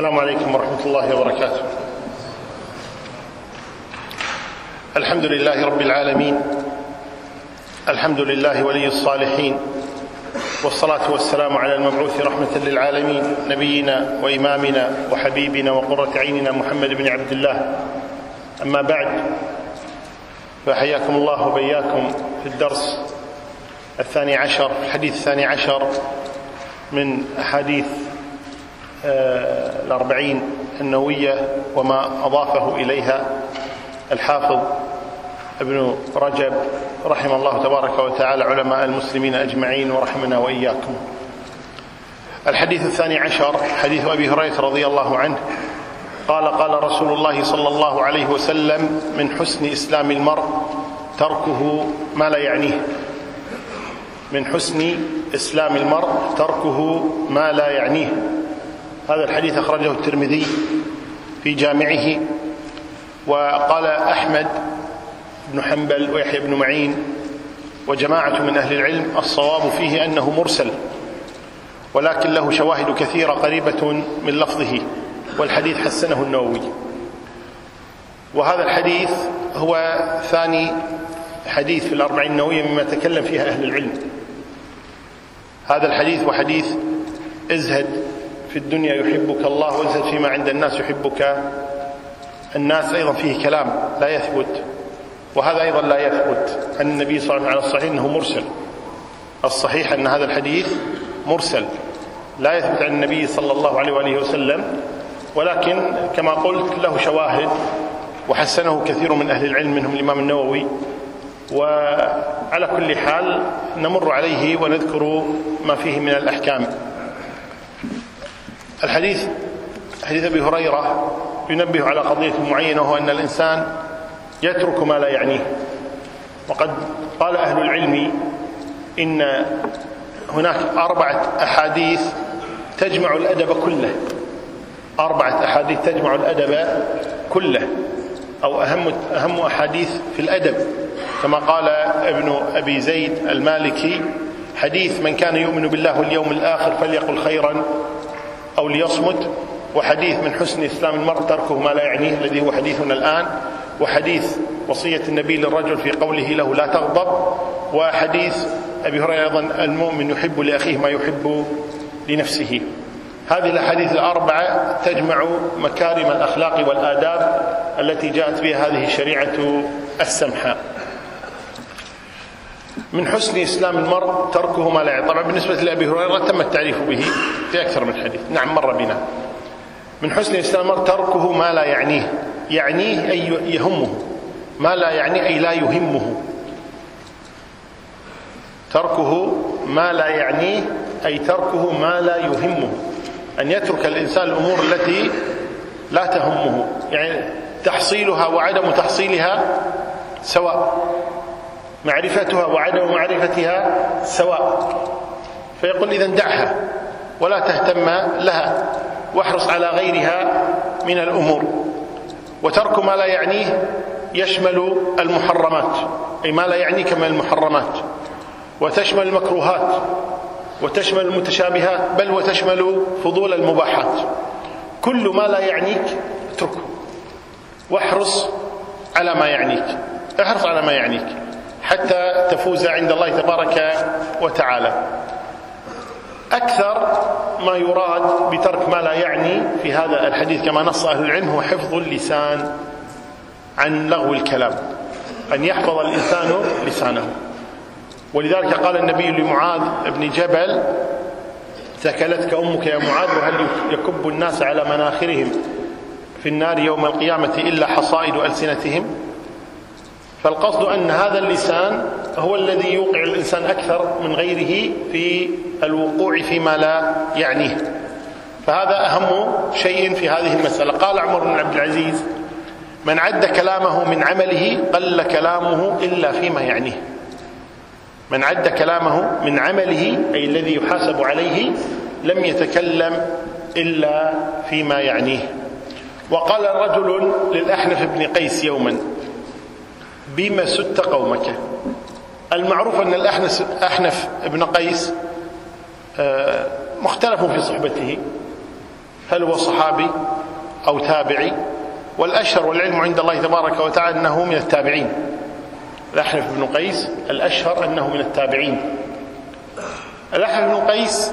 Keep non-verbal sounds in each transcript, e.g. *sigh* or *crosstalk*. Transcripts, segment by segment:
السلام عليكم ورحمة الله وبركاته. الحمد لله رب العالمين. الحمد لله ولي الصالحين. والصلاة والسلام على المبعوث رحمة للعالمين نبينا وإمامنا وحبيبنا وقرة عيننا محمد بن عبد الله. أما بعد فحياكم الله وبياكم في الدرس الثاني عشر الحديث الثاني عشر من أحاديث الأربعين النووية وما أضافه إليها الحافظ ابن رجب رحم الله تبارك وتعالى علماء المسلمين أجمعين ورحمنا وإياكم. الحديث الثاني عشر حديث أبي هريرة رضي الله عنه قال قال رسول الله صلى الله عليه وسلم من حسن إسلام المرء تركه ما لا يعنيه. من حسن إسلام المرء تركه ما لا يعنيه. هذا الحديث أخرجه الترمذي في جامعه وقال أحمد بن حنبل ويحيى بن معين وجماعة من أهل العلم الصواب فيه أنه مرسل ولكن له شواهد كثيرة قريبة من لفظه والحديث حسنه النووي. وهذا الحديث هو ثاني حديث في الأربعين النووية مما تكلم فيها أهل العلم. هذا الحديث وحديث إزهد في الدنيا يحبك الله وازهد فيما عند الناس يحبك. الناس أيضا فيه كلام لا يثبت وهذا أيضا لا يثبت. أن النبي صلى الله عليه وسلم على الصحيح أنه مرسل. الصحيح أن هذا الحديث مرسل. لا يثبت عن النبي صلى الله عليه وآله وسلم ولكن كما قلت له شواهد وحسنه كثير من أهل العلم منهم الإمام النووي. وعلى كل حال نمر عليه ونذكر ما فيه من الأحكام. الحديث حديث أبي هريرة ينبه على قضية معينة وهو أن الإنسان يترك ما لا يعنيه. وقد قال أهل العلم إن هناك أربعة أحاديث تجمع الأدب كله. أربعة أحاديث تجمع الأدب كله. أو أهم أهم أحاديث في الأدب. كما قال ابن أبي زيد المالكي حديث من كان يؤمن بالله واليوم الآخر فليقل خيرا أو ليصمت وحديث من حسن إسلام المرء تركه ما لا يعنيه الذي هو حديثنا الآن وحديث وصية النبي للرجل في قوله له لا تغضب وحديث أبي هريرة أيضا المؤمن يحب لأخيه ما يحب لنفسه. هذه الأحاديث الأربعة تجمع مكارم الأخلاق والآداب التي جاءت بها هذه الشريعة السمحاء من حسن إسلام المرء تركه ما لا يعني طبعا بالنسبة لأبي هريرة تم التعريف به في أكثر من حديث. نعم مر بنا. من حسن إسلام المرء تركه ما لا يعنيه. يعنيه أي يهمه. ما لا يعني أي لا يهمه. تركه ما لا يعنيه أي تركه ما لا يهمه. أن يترك الإنسان الأمور التي لا تهمه. يعني تحصيلها وعدم تحصيلها سواء. معرفتها وعدم معرفتها سواء. فيقول إذا دعها ولا تهتم لها واحرص على غيرها من الأمور. وترك ما لا يعنيه يشمل المحرمات أي ما لا يعنيك من المحرمات. وتشمل المكروهات وتشمل المتشابهات بل وتشمل فضول المباحات. كل ما لا يعنيك اتركه. واحرص على ما يعنيك. احرص على ما يعنيك. حتى تفوز عند الله تبارك وتعالى. أكثر ما يراد بترك ما لا يعني في هذا الحديث كما نص أهل العلم هو حفظ اللسان عن لغو الكلام أن يحفظ الإنسان لسانه. ولذلك قال النبي لمعاذ بن جبل ثكلتك أمك يا معاذ وهل يكب الناس على مناخرهم في النار يوم القيامة إلا حصائد ألسنتهم؟ فالقصد أن هذا اللسان هو الذي يوقع الإنسان أكثر من غيره في الوقوع فيما لا يعنيه. فهذا أهم شيء في هذه المسألة. قال عمر بن عبد العزيز من عد كلامه من عمله قل كلامه إلا فيما يعنيه. من عد كلامه من عمله أي الذي يحاسب عليه لم يتكلم إلا فيما يعنيه. وقال رجل للأحنف بن قيس يوما بما ست قومك. المعروف أن الأحنف ابن قيس آه، مختلف في صحبته. هل هو صحابي أو تابعي؟ والأشهر والعلم عند الله تبارك وتعالى أنه من التابعين. الأحنف بن قيس الأشهر أنه من التابعين. الأحنف بن قيس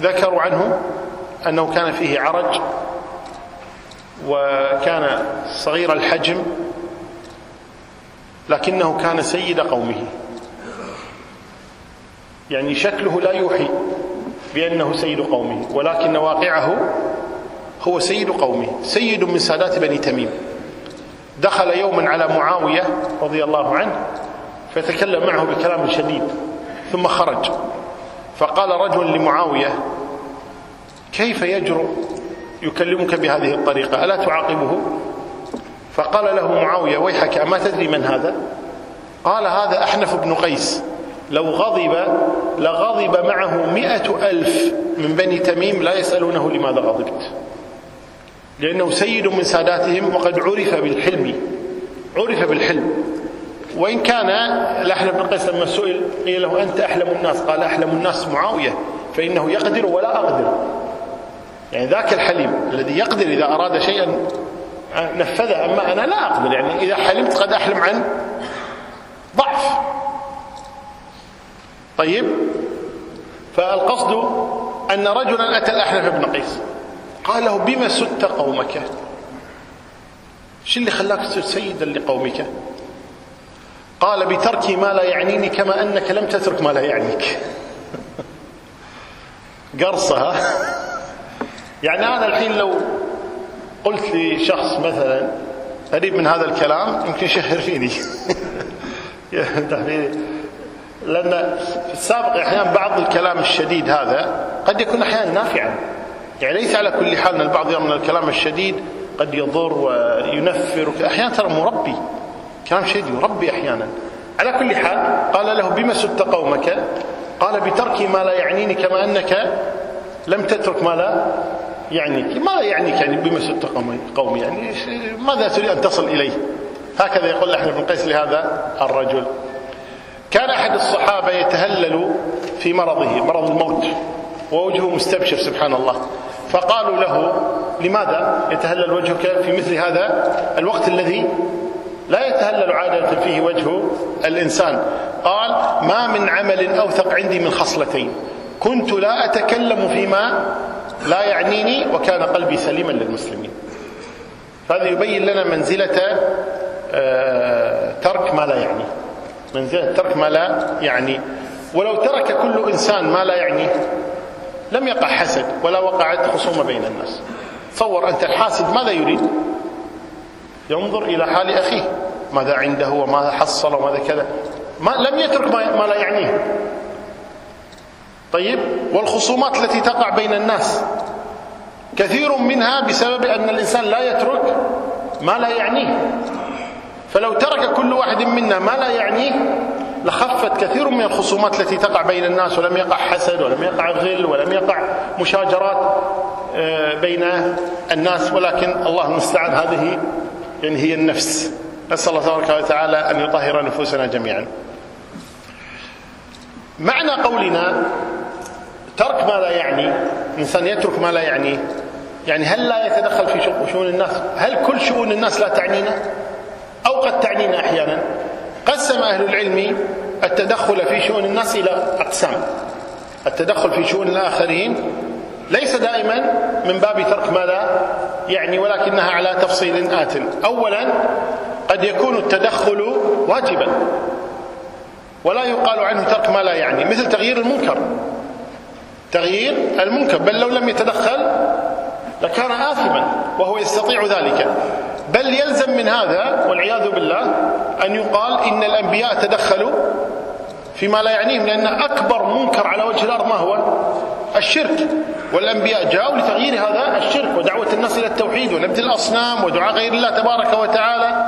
ذكروا عنه أنه كان فيه عرج وكان صغير الحجم لكنه كان سيد قومه. يعني شكله لا يوحي بأنه سيد قومه ولكن واقعه هو سيد قومه سيد من سادات بني تميم. دخل يوما على معاوية رضي الله عنه فتكلم معه بكلام شديد ثم خرج. فقال رجل لمعاوية كيف يجرؤ يكلمك بهذه الطريقة؟ ألا تعاقبه؟ فقال له معاوية ويحك أما تدري من هذا؟ قال هذا أحنف بن قيس. لو غضب لغضب معه مئة ألف من بني تميم لا يسألونه لماذا غضبت. لأنه سيد من ساداتهم وقد عرف بالحلم عرف بالحلم. وإن كان الأحلم بن قيس لما سئل قيل له أنت أحلم الناس؟ قال أحلم الناس معاوية فإنه يقدر ولا أقدر. يعني ذاك الحليم الذي يقدر إذا أراد شيئا نفذه أما أنا لا أقدر يعني إذا حلمت قد أحلم عن ضعف. طيب؟ فالقصد أن رجلا أتى الأحنف بن قيس. قال له بما سدت قومك؟ شو اللي خلاك تصير سيدا لقومك؟ قال بترك ما لا يعنيني كما أنك لم تترك ما لا يعنيك. *laughs* قرصة *laughs* يعني أنا الحين لو قلت لشخص مثلا قريب من هذا الكلام يمكن يشهر فيني *laughs* لأن في السابق أحيانا بعض الكلام الشديد هذا قد يكون أحيانا نافعا. يعني ليس على كل حال أن البعض يرى أن الكلام الشديد قد يضر وينفر. أحيانا ترى مربي. كلام شديد يربي أحيانا. على كل حال قال له بما سدت قومك؟ قال بترك ما لا يعنيني كما أنك لم تترك ما لا يعنيك ماذا يعنيك يعني بما سدت قومي يعني ماذا تريد أن تصل إليه؟ هكذا يقول إحنا بن قيس لهذا الرجل. كان أحد الصحابة يتهلل في مرضه مرض الموت ووجهه مستبشر سبحان الله. فقالوا له لماذا يتهلل وجهك في مثل هذا الوقت الذي لا يتهلل عادة فيه وجه الإنسان؟ قال ما من عمل أوثق عندي من خصلتين. كنت لا أتكلم فيما لا يعنيني وكان قلبي سليما للمسلمين. هذا يبين لنا منزلة آه، ترك ما لا يعني. منزلة ترك ما لا يعني. ولو ترك كل إنسان ما لا يعنيه لم يقع حسد ولا وقعت خصومة بين الناس. تصور أنت الحاسد ماذا يريد؟ ينظر إلى حال أخيه. ماذا عنده وماذا حصل وماذا كذا. ما لم يترك ما لا يعنيه. طيب والخصومات التي تقع بين الناس. كثير منها بسبب أن الإنسان لا يترك ما لا يعنيه. فلو ترك كل واحد منا ما لا يعنيه لخفت كثير من الخصومات التي تقع بين الناس ولم يقع حسد ولم يقع غل ولم يقع مشاجرات آه، بين الناس. ولكن الله المستعان هذه يعني هي النفس. نسأل الله تبارك وتعالى أن يطهر نفوسنا جميعا. معنى قولنا ترك ما لا يعني الإنسان يترك ما لا يعنيه يعني هل لا يتدخل في شؤون الناس؟ هل كل شؤون الناس لا تعنينا؟ أو قد تعنينا أحيانا؟ قسم أهل العلم التدخل في شؤون الناس إلى أقسام. التدخل في شؤون الآخرين ليس دائما من باب ترك ما لا يعني ولكنها على تفصيل آت. أولا قد يكون التدخل واجبا ولا يقال عنه ترك ما لا يعني مثل تغيير المنكر. تغيير المنكر بل لو لم يتدخل لكان آثما وهو يستطيع ذلك. بل يلزم من هذا والعياذ بالله أن يقال إن الأنبياء تدخلوا فيما لا يعنيهم لأن أكبر منكر على وجه الأرض ما هو؟ الشرك. والأنبياء جاءوا لتغيير هذا الشرك ودعوة الناس إلى التوحيد ونبذ الأصنام ودعاء غير الله تبارك وتعالى.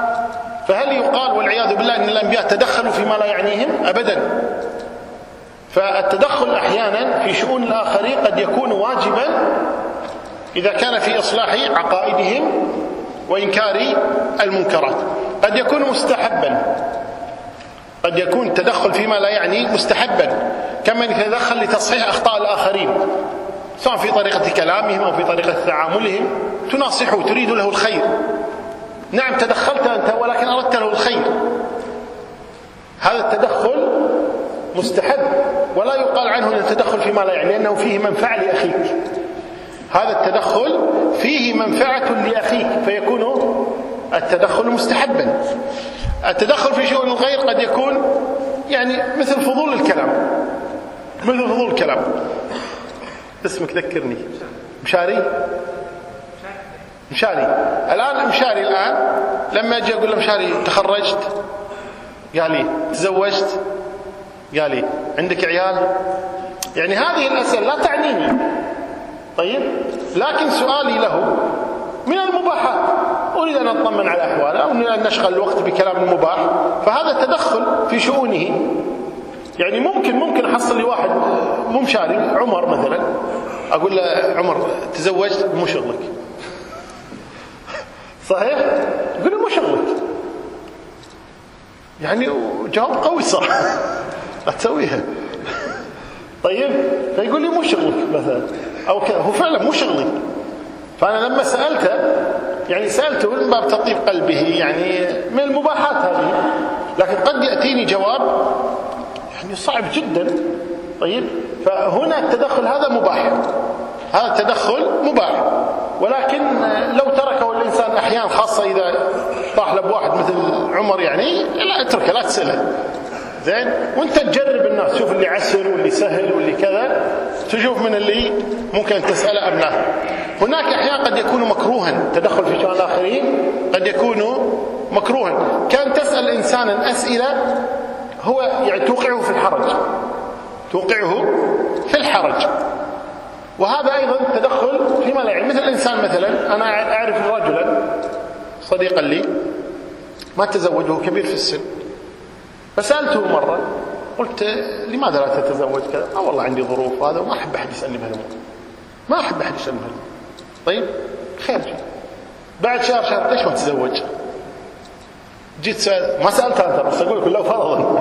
فهل يقال والعياذ بالله أن الأنبياء تدخلوا فيما لا يعنيهم؟ أبدا. فالتدخل أحيانا في شؤون الآخرين قد يكون واجبا إذا كان في إصلاح قد يكون التدخل فيما لا يعني مستحبا. كما يتدخل لتصحيح أخطاء الآخرين سواء في طريقة كلامهم أو في طريقة تعاملهم تناصحه تريد له الخير. نعم تدخلت أنت ولكن أردت له الخير. هذا التدخل مستحب ولا يقال عنه التدخل فيما لا يعني لأنه فيه منفعة لأخيك. هذا التدخل فيه منفعة لأخيك فيكون التدخل مستحبا. التدخل في شؤون الغير قد يكون يعني مثل فضول الكلام. مثل فضول الكلام. اسمك ذكرني. مشاري؟ مشاري. الآن مشاري الآن لما أجي أقول له مشاري تخرجت؟ قال لي تزوجت؟ قال لي عندك عيال؟ يعني هذه الأسئلة لا تعنيني. طيب لكن سؤالي له من المباحات؟ أريد أن أطمن على أحواله أو أن نشغل الوقت بكلام مباح. فهذا تدخل في شؤونه. يعني ممكن ممكن أحصل لي واحد مو مشاري عمر مثلا. أقول له عمر تزوجت؟ مو شغلك. صحيح؟ يقول مو شغلك. يعني جواب قوي صراحة. لا تسويها طيب فيقول لي مو شغلك مثلا. أو كذا هو فعلا مو شغلي. فأنا لما سألته يعني سألته من باب تطيب قلبه يعني من المباحات هذه. لكن قد يأتيني جواب يعني صعب جدا. طيب فهنا التدخل هذا مباح. هذا التدخل مباح. ولكن لو تركه الإنسان أحيانا خاصة إذا طاح له بواحد مثل عمر يعني لا اتركه لا تسأله. زين؟ وانت تجرب الناس. شوف اللي عسر واللي سهل واللي كذا. تشوف من اللي ممكن تسأله أم لا هناك أحيانا قد يكون مكروها. تدخل في شؤون الآخرين قد يكون مكروها. كان تسأل إنسانا أسئلة هو يعني توقعه في الحرج. توقعه في الحرج. وهذا أيضا تدخل فيما لا يعني مثل الإنسان مثلا أنا أعرف رجلا صديقا لي ما تزوج وهو كبير في السن. فسألته مرة قلت لماذا لا تتزوج كذا؟ آه والله عندي ظروف هذا وما أحب أحد يسألني بهالأمور. ما أحب أحد يسألني بهالأمور. طيب خير بعد شهر شهر ليش ما تتزوج؟ جيت سأل ما سألت أنت بس أقول لك لو فرضا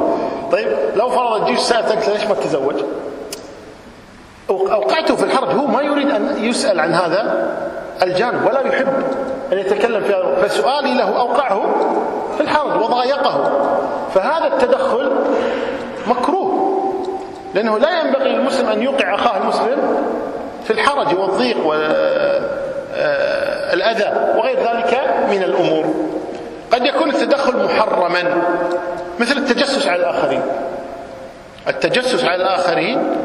طيب لو فرضا جيت سألتك ليش ما تتزوج؟ أوقعته في الحرج. هو ما يريد أن يسأل عن هذا الجانب ولا يحب أن يتكلم في هذا. فسؤالي له أوقعه في الحرج وضايقه. فهذا التدخل مكروه لأنه لا ينبغي للمسلم أن يوقع أخاه المسلم في الحرج والضيق والأذى وغير ذلك من الأمور. قد يكون التدخل محرما مثل التجسس على الآخرين. التجسس على الآخرين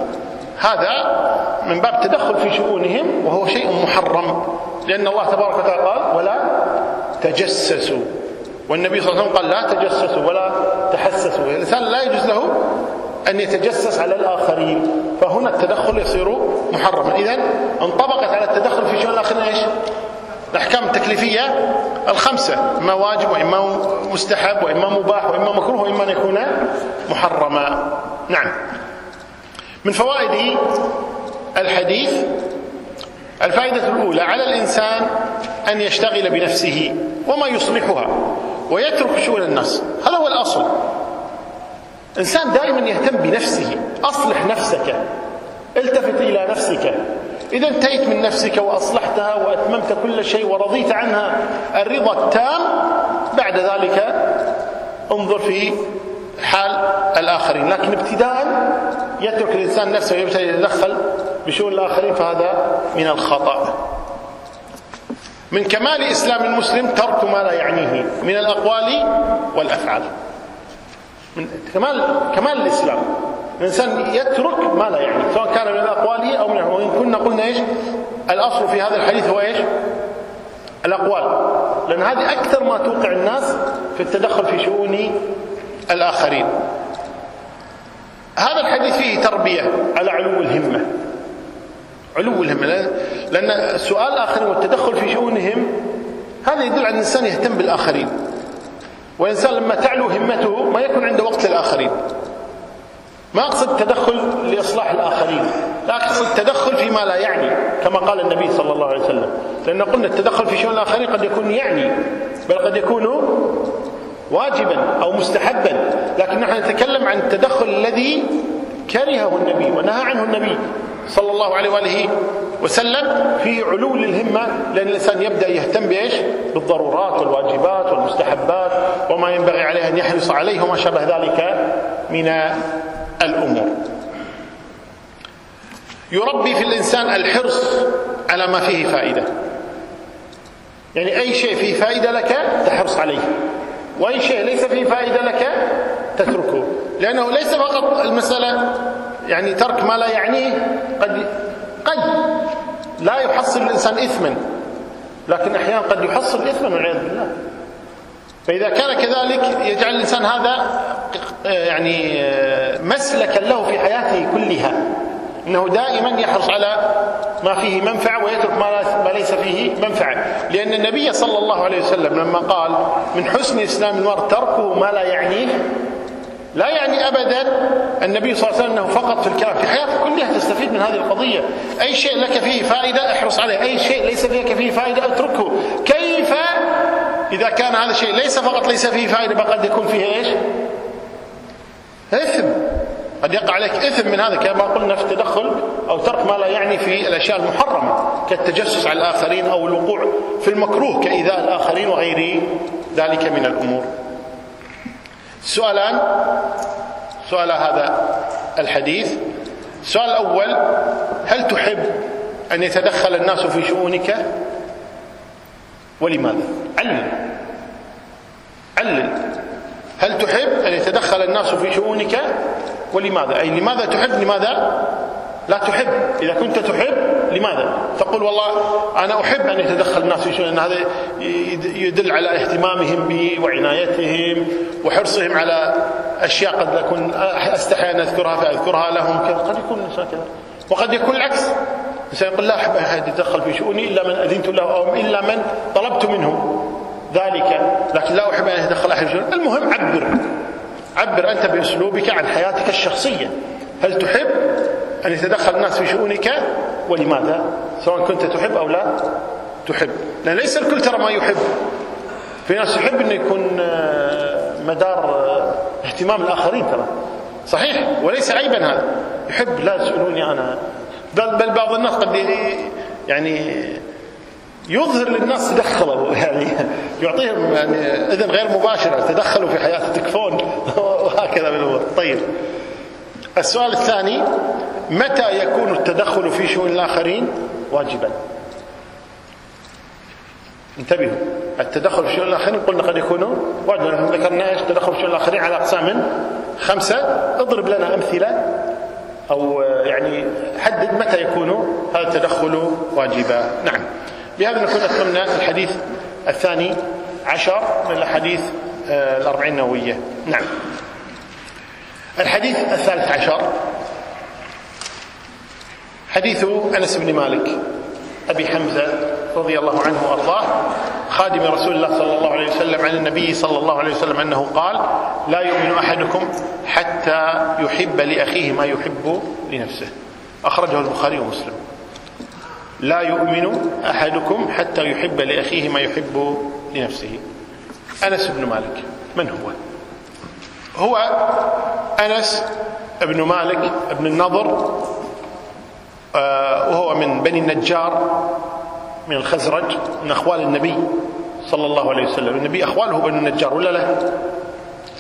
هذا من باب التدخل في شؤونهم وهو شيء محرم. لأن الله تبارك وتعالى قال ولا تجسسوا. والنبي صلى الله عليه وسلم قال لا تجسسوا ولا تحسسوا. الإنسان لا يجوز له أن يتجسس على الآخرين. فهنا التدخل يصير محرما. إذا انطبقت على التدخل في شؤون الآخرين إيش؟ الأحكام التكليفية الخمسة. إما واجب وإما مستحب وإما مباح وإما مكروه وإما أن يكون محرما. نعم. من فوائد الحديث الفائدة الأولى على الإنسان أن يشتغل بنفسه وما يصلحها. ويترك شؤون الناس. هذا هو الأصل. إنسان دائما يهتم بنفسه. أصلح نفسك. التفت إلى نفسك. إذا انتهيت من نفسك وأصلحتها وأتممت كل شيء ورضيت عنها الرضا التام. بعد ذلك انظر في حال الآخرين. لكن ابتداء يترك الإنسان نفسه ويبتدي يتدخل بشؤون الآخرين فهذا من الخطأ. من كمال إسلام المسلم ترك ما لا يعنيه من الأقوال والأفعال. من كمال كمال الإسلام. الإنسان يترك ما لا يعني سواء كان من الأقوال أو من وإن كنا قلنا إيش؟ الأصل في هذا الحديث هو إيش؟ الأقوال. لأن هذه أكثر ما توقع الناس في التدخل في شؤون الآخرين. هذا الحديث فيه تربية على علو الهمة. علو الهمة لأن سؤال الآخرين والتدخل في شؤونهم هذا يدل على أن الإنسان يهتم بالآخرين. والإنسان لما تعلو همته ما يكون عنده وقت للآخرين. ما أقصد تدخل لإصلاح الآخرين لا أقصد التدخل فيما لا يعني كما قال النبي صلى الله عليه وسلم. لأن قلنا التدخل في شؤون الآخرين قد يكون يعني بل قد يكون واجبا أو مستحبا. لكن نحن نتكلم عن التدخل الذي كرهه النبي ونهى عنه النبي. صلى الله عليه وآله وسلم في علو للهمة لأن الإنسان يبدأ يهتم بإيش؟ بالضرورات والواجبات والمستحبات وما ينبغي عليه أن يحرص عليه وما شابه ذلك من الأمور. يربي في الإنسان الحرص على ما فيه فائدة. يعني أي شيء فيه فائدة لك تحرص عليه وأي شيء ليس فيه فائدة لك تتركه لأنه ليس فقط المسألة يعني ترك ما لا يعنيه قد قد لا يحصل الإنسان إثما. لكن أحيانا قد يحصل إثما والعياذ بالله. فإذا كان كذلك يجعل الإنسان هذا يعني مسلكا له في حياته كلها. إنه دائما يحرص على ما فيه منفعة ويترك ما ليس فيه منفعة. لأن النبي صلى الله عليه وسلم لما قال من حسن اسلام المرء تركه ما لا يعنيه لا يعني ابدا النبي صلى الله عليه وسلم فقط في الكلام. في حياتك كلها تستفيد من هذه القضية. أي شيء لك فيه فائدة احرص عليه. أي شيء ليس لك فيه فائدة اتركه. كيف؟ إذا كان هذا الشيء ليس فقط ليس فيه فائدة بل قد يكون فيه إيش؟ إثم. قد يقع عليك إثم من هذا. كما قلنا في التدخل أو ترك ما لا يعني في الأشياء المحرمة كالتجسس على الآخرين أو الوقوع في المكروه كإيذاء الآخرين وغير ذلك من الأمور. سؤالان. سؤال هذا الحديث. السؤال الأول هل تحب أن يتدخل الناس في شؤونك؟ ولماذا؟ علل. علل. هل تحب أن يتدخل الناس في شؤونك؟ ولماذا؟ أي لماذا تحب؟ لماذا؟ لا تحب. إذا كنت تحب لماذا؟ تقول والله أنا أحب أن يتدخل الناس في شؤون هذا يدل على اهتمامهم بي وعنايتهم وحرصهم على أشياء قد أكون أستحي أن أذكرها فأذكرها لهم. كذا قد يكون الإنسان كذا وقد يكون العكس. الإنسان يقول لا أحب أحد يتدخل في شؤوني إلا من أذنت له أو إلا من طلبت منه ذلك. لكن لا أحب أن يتدخل أحد في شؤوني. المهم عبر. عبر أنت بأسلوبك عن حياتك الشخصية. هل تحب؟ أن يتدخل الناس في شؤونك ولماذا؟ سواء كنت تحب أو لا تحب. لأن ليس الكل ترى ما يحب. في ناس يحب أنه يكون آه، مدار آه، اهتمام الآخرين ترى. صحيح؟ وليس عيبا هذا. يحب لا تسألوني أنا. بل, بل بعض الناس قد يعني يظهر للناس تدخلوا. *laughs* يعني يعطيهم يعني إذن غير مباشرة. تدخلوا في حياته تكفون *laughs* وهكذا من الأمور طيب. السؤال الثاني متى يكون التدخل في شؤون الآخرين؟ واجبا. انتبهوا. التدخل في شؤون الآخرين قلنا قد يكون واجبا. ذكرنا إيش التدخل في شؤون الآخرين على أقسام خمسة اضرب لنا أمثلة أو يعني حدد متى يكون هذا التدخل واجبا. نعم. بهذا نكون أتممنا الحديث الثاني عشر من الأحاديث آه، الأربعين النووية. نعم. الحديث الثالث عشر. حديث أنس بن مالك أبي حمزة رضي الله عنه وأرضاه خادم رسول الله صلى الله عليه وسلم عن النبي صلى الله عليه وسلم أنه قال لا يؤمن أحدكم حتى يحب لأخيه ما يحب لنفسه. أخرجه البخاري ومسلم. لا يؤمن أحدكم حتى يحب لأخيه ما يحب لنفسه. أنس بن مالك من هو؟ هو أنس بن مالك بن النضر وهو من بني النجار من الخزرج من أخوال النبي صلى الله عليه وسلم. النبي أخواله بنو النجار ولا لا؟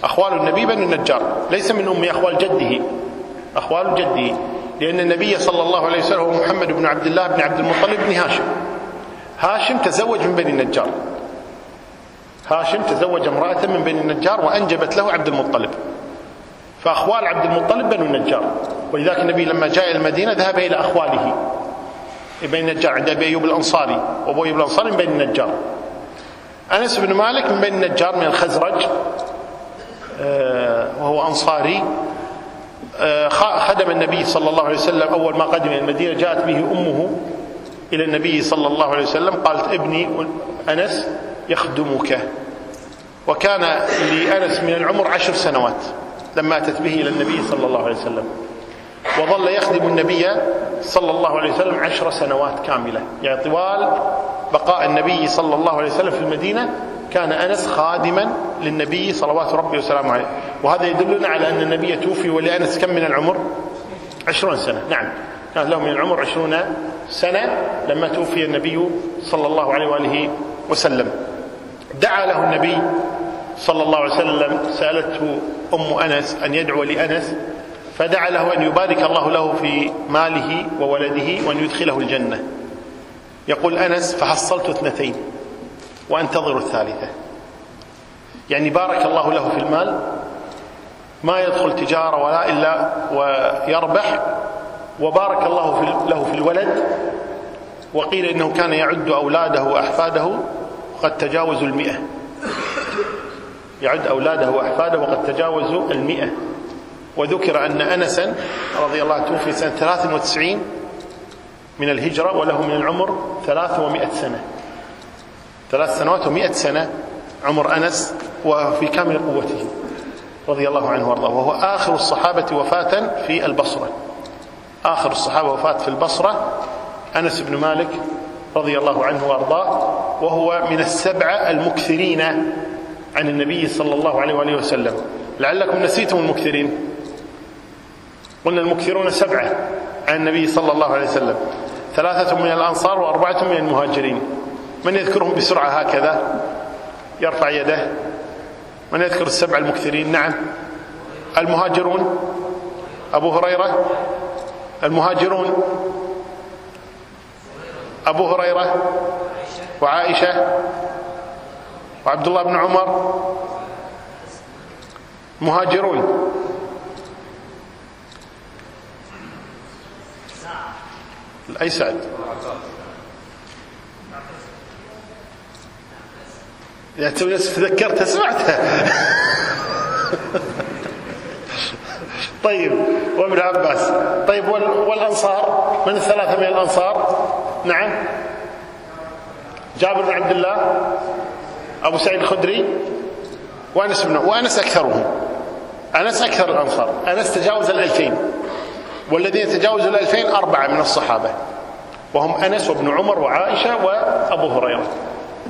أخوال النبي بنو النجار. ليس من ام أخوال جده. أخوال جده. لأن النبي صلى الله عليه وسلم هو محمد بن عبد الله بن عبد المطلب بن هاشم. هاشم تزوج من بني النجار. هاشم تزوج امرأة من بني النجار وأنجبت له عبد المطلب. فأخوال عبد المطلب بنو النجار ولذلك النبي لما جاء إلى المدينة ذهب إلى أخواله. بني النجار عند أبي أيوب الأنصاري. وأبو أيوب الأنصاري من بني النجار أنس بن مالك من بني النجار من الخزرج. آه، وهو أنصاري. آه، خدم النبي صلى الله عليه وسلم أول ما قدم المدينة جاءت به أمه إلى النبي صلى الله عليه وسلم قالت ابني أنس يخدمك. وكان لأنس من العمر عشر سنوات. لما أتت به إلى النبي صلى الله عليه وسلم. وظل يخدم النبي صلى الله عليه وسلم عشر سنوات كاملة. يعني طوال بقاء النبي صلى الله عليه وسلم في المدينة كان أنس خادما للنبي صلوات ربي وسلامه عليه. وهذا يدلنا على أن النبي توفي ولأنس كم من العمر؟ عشرون سنة. نعم. كان له من العمر عشرون سنة لما توفي النبي صلى الله عليه وآله وسلم. دعا له النبي صلى الله عليه وسلم سألته أم أنس أن يدعو لأنس فدعا له أن يبارك الله له في ماله وولده وأن يدخله الجنة. يقول أنس فحصلت اثنتين وأنتظر الثالثة. يعني بارك الله له في المال ما يدخل تجارة ولا إلا ويربح وبارك الله في له في الولد وقيل إنه كان يعد أولاده وأحفاده وقد تجاوزوا المئة. يعد أولاده وأحفاده وقد تجاوزوا المئة. وذكر أن أنسا رضي الله عنه توفي سنة 93 من الهجرة وله من العمر 300 سنة. ثلاث سنوات ومئة سنة عمر أنس وفي كامل قوته رضي الله عنه وأرضاه. وهو آخر الصحابة وفاة في البصرة. آخر الصحابة وفاة في البصرة أنس بن مالك رضي الله عنه وأرضاه. وهو من السبعة المكثرين عن النبي صلى الله عليه وآله وسلم. لعلكم نسيتم المكثرين. قلنا المكثرون سبعة عن النبي صلى الله عليه وسلم. ثلاثة من الأنصار وأربعة من المهاجرين. من يذكرهم بسرعة هكذا؟ يرفع يده. من يذكر السبع المكثرين؟ نعم. المهاجرون. أبو هريرة. المهاجرون. أبو هريرة. وعائشة. وعبد الله بن عمر مهاجرون. أي سعد؟ يعني تو تذكرتها سمعتها طيب وابن عباس. طيب والأنصار؟ من الثلاثة من الأنصار؟ نعم. جابر بن عبد الله أبو سعيد الخدري وأنس بن وأنس أكثرهم. أنس أكثر الأنصار. أنس تجاوز الألفين. والذين تجاوزوا الألفين أربعة من الصحابة. وهم أنس وابن عمر وعائشة وأبو هريرة.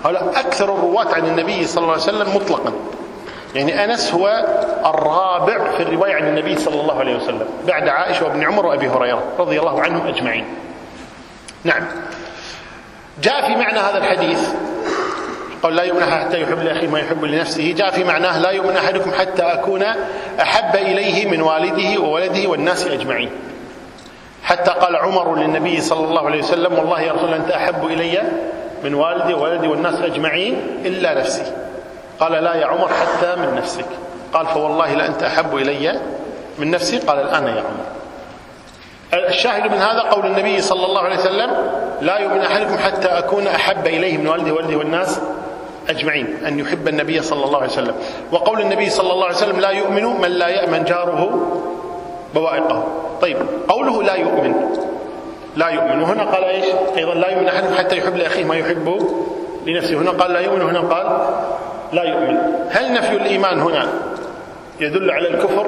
هؤلاء أكثر الرواة عن النبي صلى الله عليه وسلم مطلقا. يعني أنس هو الرابع في الرواية عن النبي صلى الله عليه وسلم. بعد عائشة وابن عمر وأبي هريرة رضي الله عنهم أجمعين. نعم. جاء في معنى هذا الحديث قال لا يؤمن حتى يحب لأخيه ما يحب لنفسه. جاء في معناه لا يؤمن أحدكم حتى أكون أحب إليه من والده وولده والناس أجمعين. حتى قال عمر للنبي صلى الله عليه وسلم والله يا رسول أنت أحب إلي من والدي وولدي والناس أجمعين إلا نفسي. قال لا يا عمر حتى من نفسك. قال فوالله لأنت أحب إلي من نفسي. قال الآن يا عمر. الشاهد من هذا قول النبي صلى الله عليه وسلم لا يؤمن أحدكم حتى أكون أحب إليه من والده وولده والناس أجمعين أن يحب النبي صلى الله عليه وسلم. وقول النبي صلى الله عليه وسلم لا يؤمن من لا يأمن جاره بوائقه. طيب قوله لا يؤمن لا يؤمن وهنا قال إيش؟ أيضا لا يؤمن أحدكم حتى يحب لأخيه ما يحب لنفسه. هنا قال لا يؤمن وهنا قال لا يؤمن هل نفي الإيمان هنا يدل على الكفر؟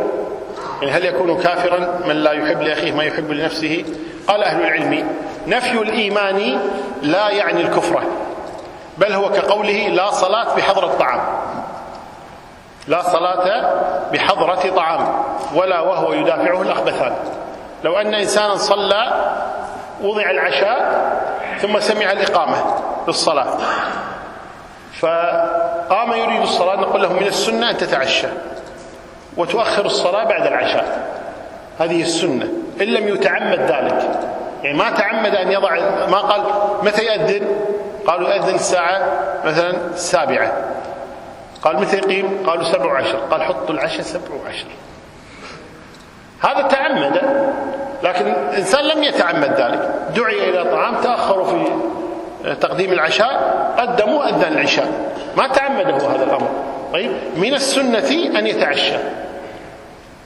يعني هل يكون كافرا من لا يحب لأخيه ما يحب لنفسه؟ قال أهل العلم نفي الإيمان لا يعني الكفر. بل هو كقوله لا صلاة بحضر الطعام. لا صلاة بحضرة طعام. ولا وهو يدافعه الأخبثان. لو أن إنسانا صلى وضع العشاء ثم سمع الإقامة للصلاة. فقام يريد الصلاة نقول له من السنة أن تتعشى. وتؤخر الصلاة بعد العشاء. هذه السنة. إن لم يتعمد ذلك. يعني ما تعمد أن يضع ما قال متى يأذن قالوا يأذن الساعة مثلا السابعة قال متى يقيم؟ قالوا سبع وعشر قال حطوا العشاء سبع وعشر هذا تعمد لكن الإنسان لم يتعمد ذلك. دعي إلى طعام تأخروا في تقديم العشاء قدموا أذن العشاء. ما تعمده هذا الأمر. طيب من السنة أن يتعشى.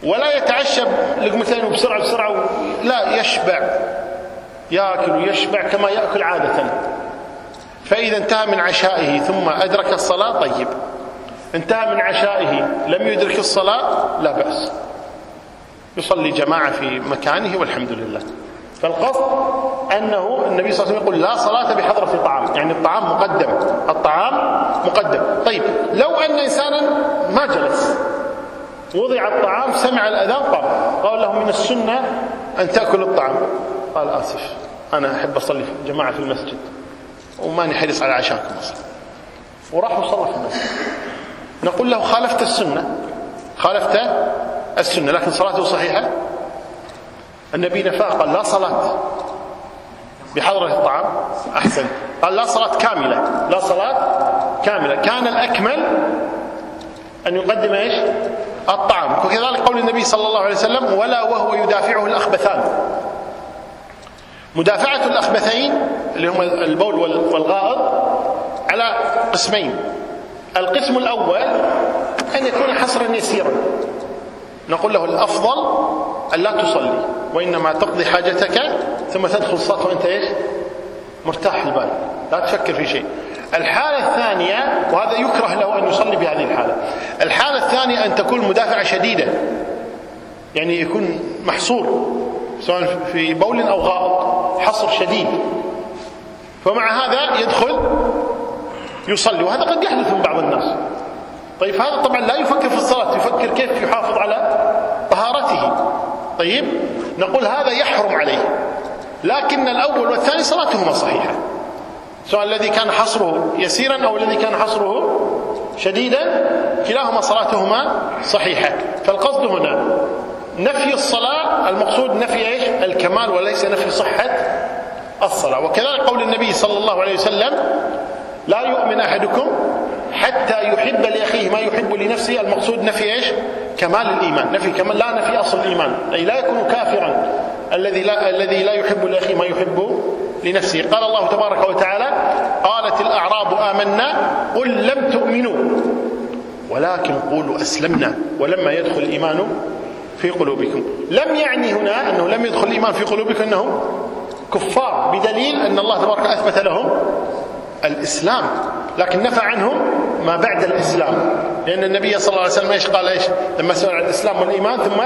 ولا يتعشى لقمتين بسرعة بسرعة لا يشبع. يأكل ويشبع كما يأكل عادة. فإذا انتهى من عشائه ثم أدرك الصلاة طيب. انتهى من عشائه لم يدرك الصلاة لا بأس. يصلي جماعة في مكانه والحمد لله. فالقصد أنه النبي صلى الله عليه وسلم يقول لا صلاة بحضرة الطعام. يعني الطعام مقدم. الطعام مقدم. طيب لو أن إنسانا ما جلس وضع الطعام سمع الأذان قام. قال له من السنة أن تأكل الطعام. قال آسف أنا أحب أصلي جماعة في المسجد. وماني حريص على عشاكم أصلا. وراح وصلى في المسجد نقول له خالفت السنة. خالفت السنة لكن صلاته صحيحة. النبي نفاه قال لا صلاة. بحضرة الطعام. أحسن. قال لا صلاة كاملة. لا صلاة كاملة. كان الأكمل أن يقدم إيش؟ الطعام. وكذلك قول النبي صلى الله عليه وسلم ولا وهو يدافعه الأخبثان. مدافعة الأخبثين اللي هم البول والغائط على قسمين. القسم الأول أن يكون حصرا يسيرا. نقول له الأفضل أن لا تصلي وإنما تقضي حاجتك ثم تدخل الصلاة وأنت إيش؟ مرتاح البال. لا تفكر في شيء. الحالة الثانية وهذا يكره له أن يصلي بهذه الحالة. الحالة الثانية أن تكون مدافعة شديدة. يعني يكون محصور سواء في بول أو غائط. حصر شديد. فمع هذا يدخل يصلي وهذا قد يحدث من بعض الناس. طيب هذا طبعا لا يفكر في الصلاة يفكر كيف يحافظ على طهارته. طيب نقول هذا يحرم عليه. لكن الأول والثاني صلاتهما صحيحة. سواء الذي كان حصره يسيرا أو الذي كان حصره شديدا كلاهما صلاتهما صحيحة. فالقصد هنا نفي الصلاة المقصود نفي إيش؟ الكمال وليس نفي صحة الصلاة. وكذلك قول النبي صلى الله عليه وسلم لا يؤمن أحدكم حتى يحب لأخيه ما يحب لنفسه. المقصود نفي إيش؟ كمال الإيمان. نفي كمال لا نفي أصل الإيمان. أي لا يكون كافرا. الذي لا الذي لا يحب لأخيه ما يحب لنفسه. قال الله تبارك وتعالى قالت الأعراب آمنا. قل لم تؤمنوا. ولكن قولوا أسلمنا. ولما يدخل الإيمان في قلوبكم. لم يعني هنا أنه لم يدخل الإيمان في قلوبكم أنهم كفار بدليل أن الله تبارك أثبت لهم الإسلام. لكن نفى عنهم ما بعد الإسلام. لأن النبي صلى الله عليه وسلم إيش قال؟ إيش؟ لما سئل عن الإسلام والإيمان ثم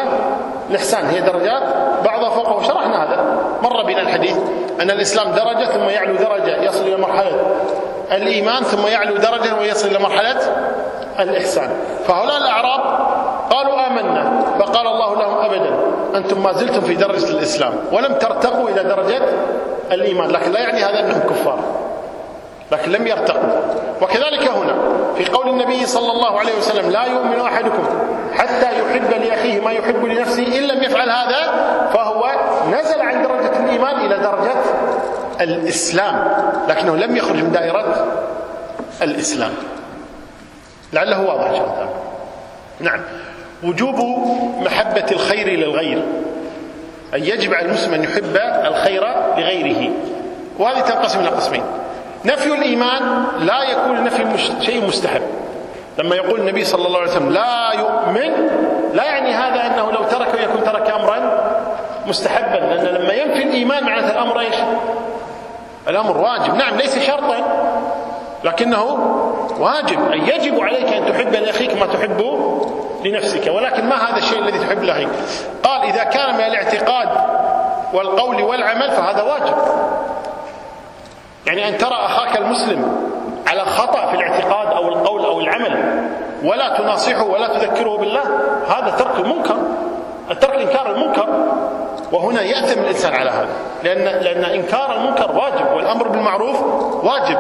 الإحسان هي درجات بعضها فوقه. شرحنا هذا. مر بنا الحديث أن الإسلام درجة ثم يعلو درجة يصل إلى مرحلة الإيمان ثم يعلو درجة ويصل إلى مرحلة الإحسان. فهؤلاء الأعراب قالوا آمنا. فقال الله لهم أبدا أنتم ما زلتم في درجة الإسلام ولم ترتقوا إلى درجة الإيمان لكن لا يعني هذا أنهم كفار لكن لم يرتقوا. وكذلك هنا في قول النبي صلى الله عليه وسلم لا يؤمن أحدكم حتى يحب لأخيه ما يحب لنفسه إن لم يفعل هذا فهو نزل عن درجة الإيمان إلى درجة الإسلام لكنه لم يخرج من دائرة الإسلام. لعله واضح الله نعم. وجوب محبة الخير للغير. أن يجب على المسلم أن يحب الخير لغيره. وهذه تنقسم إلى قسمين. نفي الإيمان لا يكون نفي شيء مستحب. لما يقول النبي صلى الله عليه وسلم لا يؤمن لا يعني هذا أنه لو تركه يكون ترك أمرا مستحبا. لأن لما ينفي الإيمان معناته الأمر إيش؟ الأمر واجب. نعم ليس شرطا. لكنه واجب أي يجب عليك أن تحب لأخيك ما تحب لنفسك ولكن ما هذا الشيء الذي تحب لأخيك؟ قال إذا كان من الاعتقاد والقول والعمل فهذا واجب. يعني أن ترى أخاك المسلم على خطأ في الاعتقاد أو القول أو العمل ولا تناصحه ولا تذكره بالله هذا ترك المنكر الترك إنكار المنكر وهنا يأثم الإنسان على هذا لأن, لأن إنكار المنكر واجب والأمر بالمعروف واجب.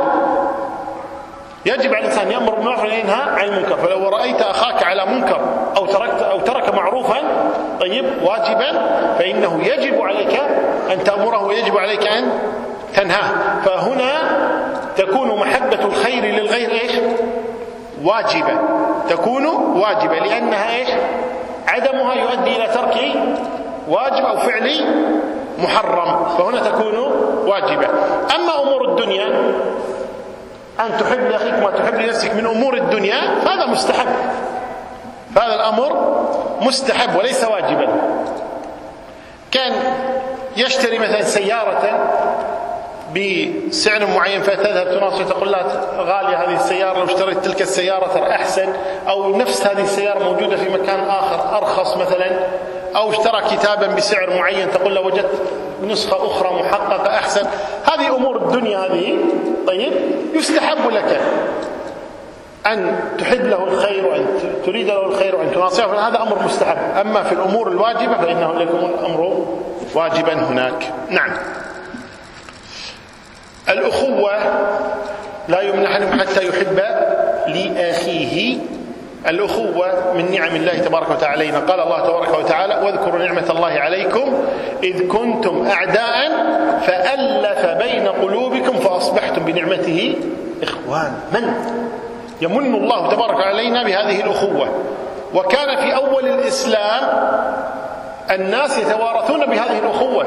يجب على الإنسان يأمر بالمعروف وينهى عن المنكر. فلو رأيت أخاك على منكر أو تركت أو ترك معروفا طيب واجبا فإنه يجب عليك أن تأمره ويجب عليك أن تنهاه. فهنا تكون محبة الخير للغير إيش؟ واجبة. تكون واجبة. لأنها إيش؟ عدمها يؤدي إلى ترك واجب أو فعل محرم. فهنا تكون واجبة. أما أمور الدنيا أن تحب لأخيك ما تحب لنفسك من أمور الدنيا فهذا مستحب. فهذا الأمر مستحب وليس واجبا. كان يشتري مثلا سيارة بسعر معين فتذهب تناصر تقول لا غالية هذه السيارة لو اشتريت تلك السيارة ترى أحسن أو نفس هذه السيارة موجودة في مكان آخر أرخص مثلا أو اشترى كتابا بسعر معين تقول له وجدت نسخة أخرى محققة أحسن. هذه أمور الدنيا هذه. طيب يستحب لك أن تحب له الخير وأن تريد له الخير وأن تناصحه فهذا أمر مستحب. أما في الأمور الواجبة فإنه لكم الأمر واجبا هناك. نعم. الأخوة لا يمنح حتى يحب لأخيه الأخوة من نعم الله تبارك وتعالى. علينا قال الله تبارك وتعالى واذكروا نعمة الله عليكم إذ كنتم أعداء فألف بين قلوبكم فأصبحتم بنعمته إخوان من؟ يمن الله تبارك علينا بهذه الأخوة. وكان في أول الإسلام الناس يتوارثون بهذه الأخوة.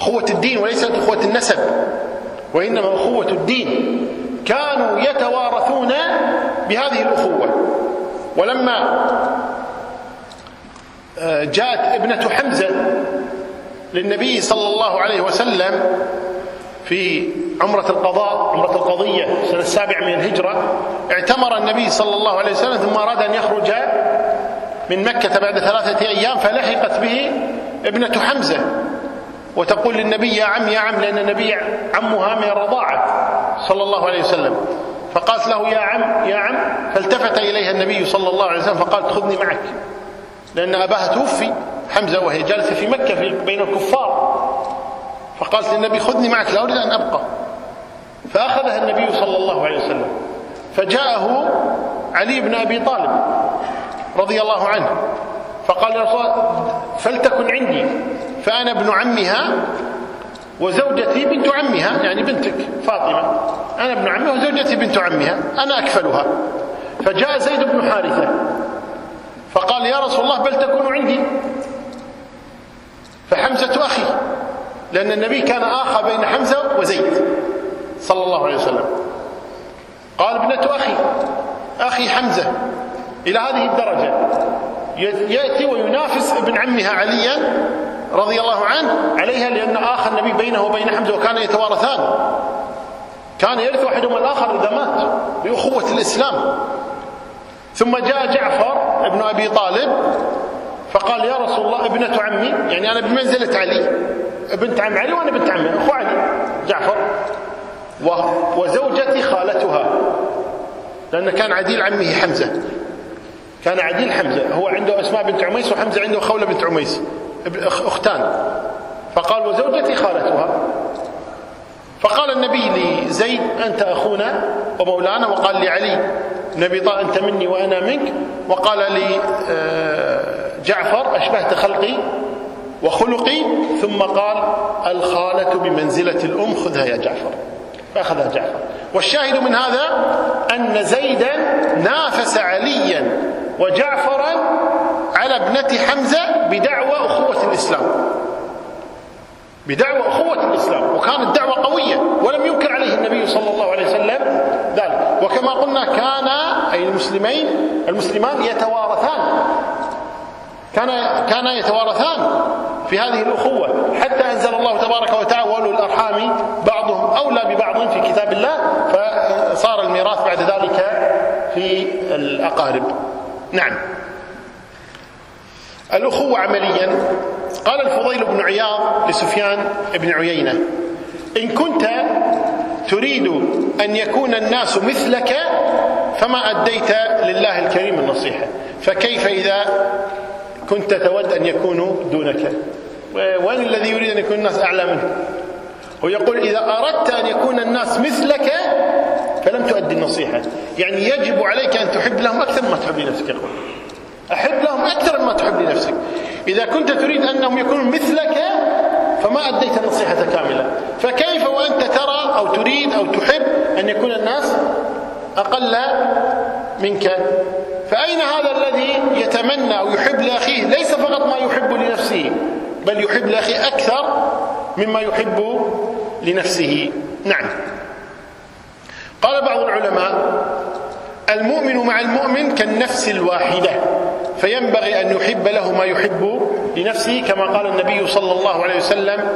أخوة الدين وليست أخوة النسب وإنما أخوة الدين. كانوا يتوارثون بهذه الأخوة. ولما آه، جاءت ابنة حمزة للنبي صلى الله عليه وسلم في عمرة القضاء عمرة القضية سنة السابع من الهجرة اعتمر النبي صلى الله عليه وسلم ثم أراد أن يخرج من مكة بعد ثلاثة أيام فلحقت به ابنة حمزة. وتقول للنبي يا عم يا عم لأن النبي عمها من الرضاعة صلى الله عليه وسلم. فقالت له يا عم يا عم فالتفت إليها النبي صلى الله عليه وسلم فقال خذني معك. لأن أباها توفي حمزة وهي جالسة في مكة في بين الكفار. فقالت للنبي خذني معك لا أريد أن أبقى. فأخذها النبي صلى الله عليه وسلم. فجاءه علي بن أبي طالب رضي الله عنه. فقال يا رسول فلتكن عندي فأنا ابن عمها وزوجتي بنت عمها يعني بنتك فاطمة. أنا ابن عمها وزوجتي بنت عمها أنا أكفلها. فجاء زيد بن حارثة فقال يا رسول الله بل تكون عندي. فحمزة أخي لأن النبي كان آخى بين حمزة وزيد صلى الله عليه وسلم. قال ابنة أخي أخي حمزة إلى هذه الدرجة يأتي وينافس ابن عمها عليا رضي الله عنه عليها لأن آخى النبي بينه وبين حمزة وكان يتوارثان. كان يرث أحدهما الآخر إذا مات بأخوة الإسلام. ثم جاء جعفر ابن أبي طالب فقال يا رسول الله ابنة عمي. يعني أنا بمنزلة علي. بنت عم علي وأنا بنت عمي؟ أخو علي جعفر. وزوجتي خالتها لأن كان عديل عمه حمزة. كان عديل حمزة. هو عنده أسماء بنت عميس وحمزة عنده خولة بنت عميس. أختان. فقال وزوجتي خالتها. فقال النبي لزيد أنت أخونا ومولانا؟ وقال لعلي نبي طال أنت مني وأنا منك. وقال لي آه، أشبهت خلقي وخلقي. ثم قال الخالة بمنزلة الأم خذها يا جعفر. فأخذها جعفر. والشاهد من هذا أن زيدا نافس عليا. وجعفرا على ابنة حمزة بدعوى أخوة الإسلام. بدعوى أخوة الإسلام. وكانت دعوة قوية ولم ينكر عليه النبي صلى الله عليه وسلم ذلك. وكما قلنا كان أي المسلمين المسلمان يتوارثان. كان كان يتوارثان في هذه الأخوة. حتى أنزل الله تبارك وتعالى وأولو الأرحام بعضهم أولى ببعض في كتاب الله فصار الميراث بعد ذلك في الأقارب. نعم. الأخوة عمليا قال الفضيل بن عياض لسفيان بن عيينة إن كنت تريد أن يكون الناس مثلك فما أديت لله الكريم النصيحة. فكيف إذا كنت تود أن يكونوا دونك؟ وين الذي يريد أن يكون الناس أعلى منه؟ ويقول إذا أردت أن يكون الناس مثلك فلم تؤدي النصيحة. يعني يجب عليك أن تحب لهم أكثر مما تحب لنفسك يقول أحب لهم أكثر مما تحب لنفسك. إذا كنت تريد أنهم يكونوا مثلك فما أديت النصيحة كاملة. فكيف وأنت ترى أو تريد أو تحب أن يكون الناس أقل منك؟ فأين هذا الذي يتمنى أو يحب لأخيه؟ ليس فقط ما يحب لنفسه بل يحب لأخيه أكثر مما يحب لنفسه. نعم. قال بعض العلماء المؤمن مع المؤمن كالنفس الواحدة فينبغي أن يحب له ما يحب لنفسه كما قال النبي صلى الله عليه وسلم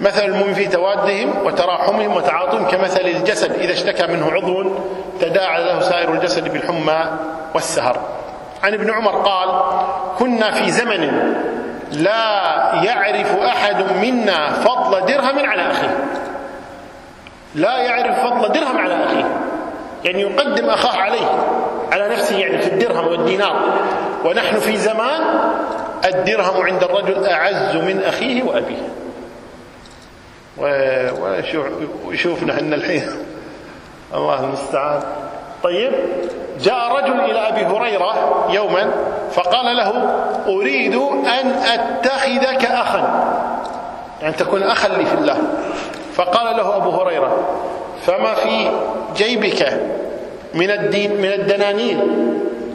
مثل المؤمن في توادهم وتراحمهم وتعاطهم كمثل الجسد إذا اشتكى منه عضو تداعى له سائر الجسد بالحمى والسهر. عن ابن عمر قال كنا في زمن لا يعرف أحد منا فضل درهم على أخيه. لا يعرف فضل درهم على أخيه. يعني يقدم أخاه عليه. على نفسه يعني في الدرهم والدينار. ونحن في زمان الدرهم عند الرجل أعز من أخيه وأبيه. وشوفنا إحنا الحين. الله المستعان. طيب جاء رجل إلى أبي هريرة يوما فقال له أريد أن أتخذك أخا. يعني تكون أخا لي في الله. فقال له أبو هريرة فما في جيبك من الدين من الدنانير؟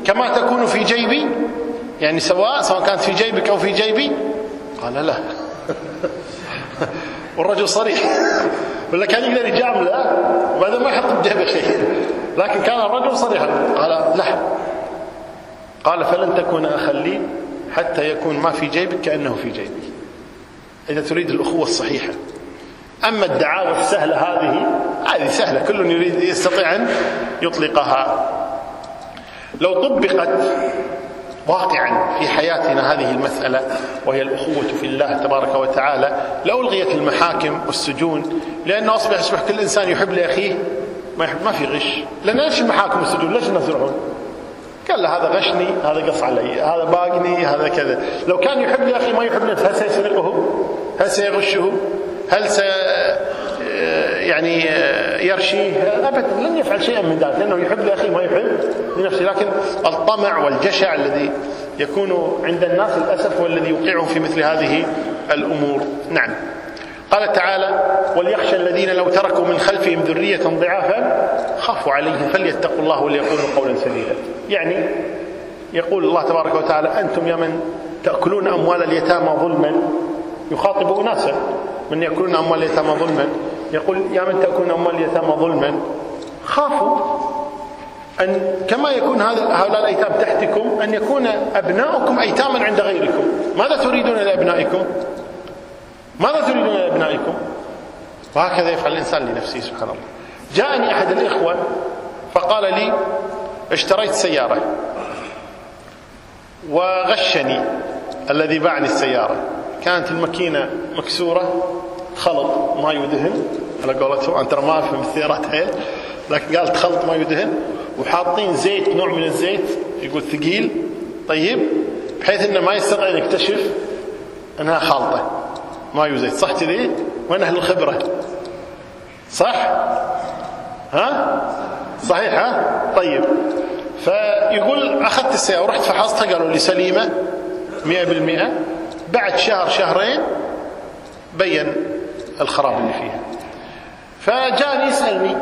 كما تكون في جيبي؟ يعني سواء سواء كانت في جيبك أو في جيبي؟ قال لا. *laughs* والرجل صريح. ولا كان يقدر يجامله وبعدين ما يحط بجيبه شيء لكن كان الرجل صريحا قال لا. قال فلن تكون أخا لي حتى يكون ما في جيبك كأنه في جيبي. إذا تريد الأخوة الصحيحة. أما الدعاوى السهلة هذه هذه سهلة كل يريد يستطيع أن يطلقها. لو طبقت واقعا في حياتنا هذه المسألة وهي الأخوة في الله تبارك وتعالى لألغيت المحاكم والسجون لأنه أصبح يصبح كل إنسان يحب لأخيه ما يحب ما في غش. لأن ليش المحاكم والسجون؟ ليش الناس يروحون؟ قال له هذا غشني هذا قص علي هذا باقني هذا كذا. لو كان يحب لأخي ما يحب نفسه هل سيسرقه هل سيغشه هل س يعني يرشيه ابدا لن يفعل شيئا من ذلك لأنه يحب لأخيه ما يحب لنفسه لكن الطمع والجشع الذي يكون عند الناس للأسف هو الذي يوقعهم في مثل هذه الأمور. نعم. قال تعالى وليخشى الذين لو تركوا من خلفهم ذرية ضعافا خافوا عليهم فليتقوا الله وليقولوا قولا سديدا. يعني يقول الله تبارك وتعالى أنتم يا من تأكلون أموال اليتامى ظلما يخاطب أناسا. من يأكلون أموال اليتامى ظلما. يقول يا من تأكلون أموال اليتامى ظلما؟ خافوا أن كما يكون هذا هؤلاء الأيتام تحتكم أن يكون أبناؤكم أيتاما عند غيركم. ماذا تريدون لأبنائكم؟ ماذا تريدون لأبنائكم؟ وهكذا يفعل الإنسان لنفسه سبحان الله. جاءني أحد الإخوة فقال لي اشتريت سيارة. وغشني الذي باعني السيارة. كانت الماكينة مكسورة خلط ماي ودهن على قولتهم أنا ترى ما أفهم السيارات حيل لكن قالت خلط ماي ودهن وحاطين زيت نوع من الزيت يقول ثقيل طيب بحيث إنه ما يستطيع ان يكتشف إنها خالطة ماي وزيت صح كذي؟ وين أهل الخبرة؟ صح؟ ها؟ صحيح ها؟ طيب فيقول أخذت السيارة ورحت فحصتها قالوا لي سليمة 100% بعد شهر شهرين بين الخراب اللي فيها. فجاني يسألني